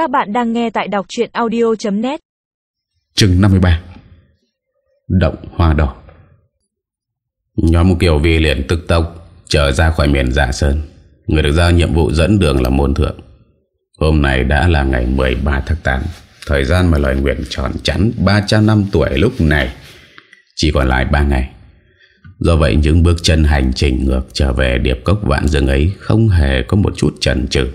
Các bạn đang nghe tại đọc chuyện audio.net Chừng 53 Động hoa đỏ Nhóm Kiều Vi liền tức tốc trở ra khỏi miền Dạ Sơn. Người được giao nhiệm vụ dẫn đường là môn thượng. Hôm nay đã là ngày 13 tháng 8. Thời gian mà lời nguyện tròn chắn 300 năm tuổi lúc này chỉ còn lại 3 ngày. Do vậy, những bước chân hành trình ngược trở về điệp cốc vạn rừng ấy không hề có một chút chần chừ.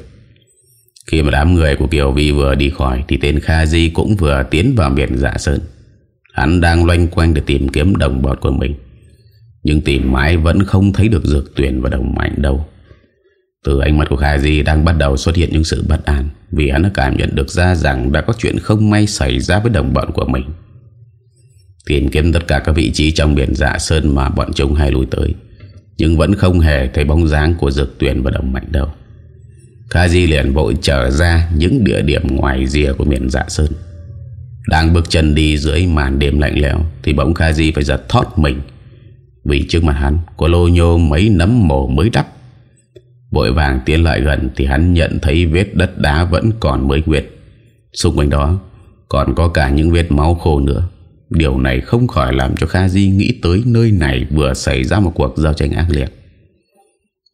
Khi mà đám người của Kiều Vi vừa đi khỏi thì tên Kha Di cũng vừa tiến vào miền Dạ Sơn. Hắn đang loanh quanh để tìm kiếm đồng bọn của mình. Nhưng tìm mãi vẫn không thấy được dược tuyển và đồng mạnh đâu. Từ ánh mắt của Kha Di đang bắt đầu xuất hiện những sự bất an, vì hắn đã cảm nhận được ra rằng đã có chuyện không may xảy ra với đồng bọn của mình. Tìm kiếm tất cả các vị trí trong biển dạ sơn mà bọn chúng hay lùi tới, Nhưng vẫn không hề thấy bóng dáng của dược tuyển và đồng mạnh đâu Kaji liền vội trở ra những địa điểm ngoài rìa của miền dạ sơn. Đang bước chân đi dưới màn đêm lạnh lẽo Thì bỗng Kaji phải giật thót mình. Vì trước mặt hắn có lô nhô mấy nấm mồ mới đắp. Vội vàng tiến lại gần Thì hắn nhận thấy vết đất đá vẫn còn mới quyệt. Xung quanh đó còn có cả những vết máu khô nữa. Điều này không khỏi làm cho Kha Di nghĩ tới nơi này vừa xảy ra một cuộc giao tranh ác liệt.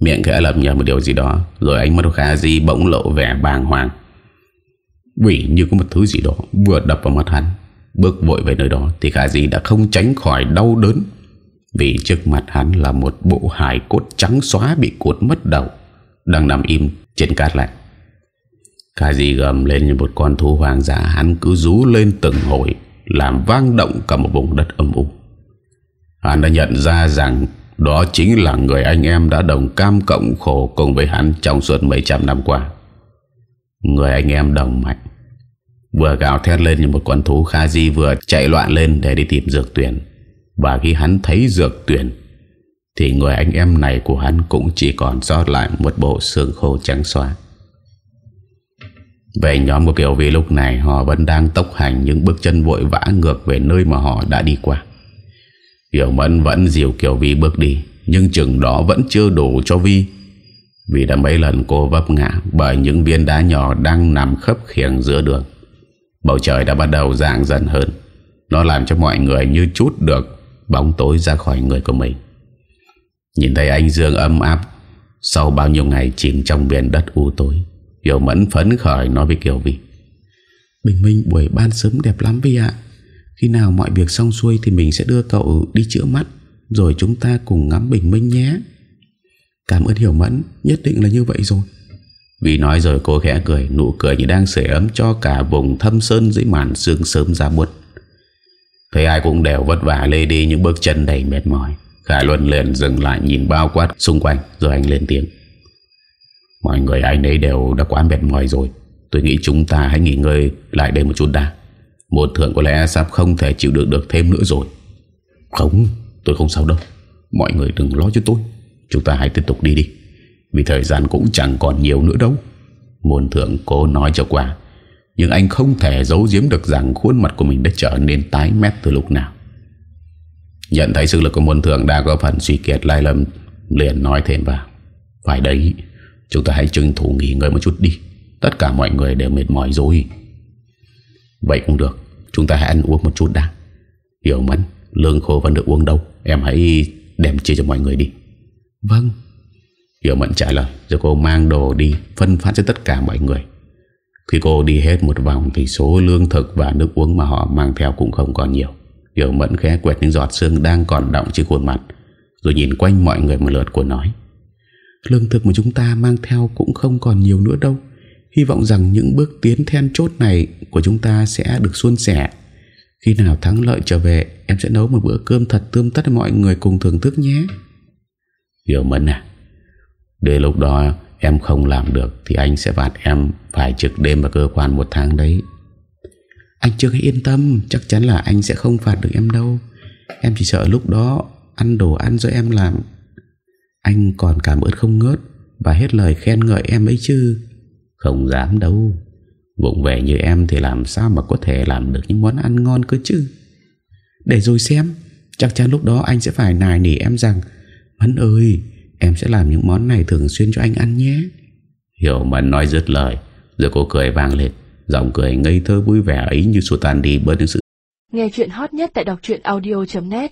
Miệng khẽ lầm nhầm một điều gì đó, rồi ánh mắt của Di bỗng lộ vẻ bàng hoàng. Vì như có một thứ gì đó vừa đập vào mắt hắn. Bước vội về nơi đó thì Kha Di đã không tránh khỏi đau đớn. Vì trước mặt hắn là một bộ hài cốt trắng xóa bị cuột mất đầu, đang nằm im trên cát lạnh. Kha Di gầm lên như một con thú hoàng dã hắn cứ rú lên từng hồi làm vang động cả một vùng đất âm u. Hắn đã nhận ra rằng đó chính là người anh em đã đồng cam cộng khổ cùng với hắn trong suốt mấy trăm năm qua. Người anh em đồng mạnh. Vừa gào thét lên như một con thú Kha Di vừa chạy loạn lên để đi tìm dược tuyển. Và khi hắn thấy dược tuyển thì người anh em này của hắn cũng chỉ còn sót lại một bộ xương khô trắng xóa. Về nhóm của Kiều Vi lúc này họ vẫn đang tốc hành những bước chân vội vã ngược về nơi mà họ đã đi qua. Kiều Mẫn vẫn dìu Kiều Vi bước đi, nhưng chừng đó vẫn chưa đủ cho Vi vì đã mấy lần cô vấp ngã bởi những viên đá nhỏ đang nằm khấp khiển giữa đường. Bầu trời đã bắt đầu dạng dần hơn. Nó làm cho mọi người như chút được bóng tối ra khỏi người của mình. Nhìn thấy anh Dương âm áp, sau bao nhiêu ngày chìm trong biển đất u tối. Kiều Mẫn phấn khởi nói với Kiều Vi Bình Minh, buổi ban sớm đẹp lắm Vi ạ khi nào mọi việc xong xuôi Thì mình sẽ đưa cậu đi chữa mắt, Rồi chúng ta cùng ngắm Bình Minh nhé. Cảm ơn Hiểu Mẫn, Nhất định là như vậy rồi. Vì nói rồi cô khẽ cười, Nụ cười như đang sưởi ấm cho cả vùng thâm sơn Dưới màn sương sớm ra buốt Thấy ai cũng đều vất vả lê đi Những bước chân đầy mệt mỏi, Khả Luân liền dừng lại nhìn bao quát xung quanh, Rồi anh lên tiếng. Mọi người anh ấy đều đã quá mệt mỏi rồi, Tôi nghĩ chúng ta hãy nghỉ ngơi lại đây một chút đã. Một thượng có lẽ sắp không thể chịu được được thêm nữa rồi. Không tôi không sao đâu. Mọi người đừng lo cho tôi. Chúng ta hãy tiếp tục đi đi. Vì thời gian cũng chẳng còn nhiều nữa đâu. Môn thượng cô nói cho qua. Nhưng anh không thể giấu giếm được rằng Khuôn mặt của mình đã trở nên tái mét từ lúc nào. Nhận thấy sự lực của môn thượng đã có phần suy kiệt Lai lầm, liền nói thêm vào. Phải đấy Chúng ta hãy tranh thủ nghỉ ngơi một chút đi. Tất cả mọi người đều mệt mỏi rồi. Vậy cũng được Chúng ta hãy ăn uống một chút đã. Hiểu mẫn Lương khô vẫn được uống đâu Em hãy đem chia cho mọi người đi. Vâng. Hiểu mẫn trả lời Rồi cô mang đồ đi Phân phát cho tất cả mọi người. Khi cô đi hết một vòng Thì số lương thực và nước uống mà họ mang theo cũng không còn nhiều. Hiểu mẫn khẽ quẹt những giọt sương Đang còn động trên khuôn mặt Rồi nhìn quanh mọi người một lượt cô nói Lương thực mà chúng ta mang theo cũng không còn nhiều nữa đâu Hy vọng rằng những bước tiến then chốt này của chúng ta sẽ được suôn sẻ. Khi nào thắng lợi trở về Em sẽ nấu một bữa cơm thật tươm tất mọi người cùng thưởng thức nhé. Hiểu mẫn à Đến lúc đó em không làm được Thì anh sẽ phạt em phải trực đêm vào cơ quan một tháng đấy. Anh chưa hãy yên tâm Chắc chắn là anh sẽ không phạt được em đâu. Em chỉ sợ lúc đó Ăn đồ ăn do em làm. Anh còn cảm ơn không ngớt Và hết lời khen ngợi em ấy chứ không dám đâu. Vụng về như em thì làm sao mà có thể làm được những món ăn ngon cơ chứ? Để rồi xem, Chắc chắn lúc đó anh sẽ phải nài nỉ em rằng, Mẫn ơi, Em sẽ làm những món này thường xuyên cho anh ăn nhé. Hiểu Mẫn nói dứt lời, Rồi cô cười vang lên, Giọng cười ngây thơ vui vẻ ấy như sụt tàn đi bớt những sự Nghe chuyện hot nhất tại đọc audio.net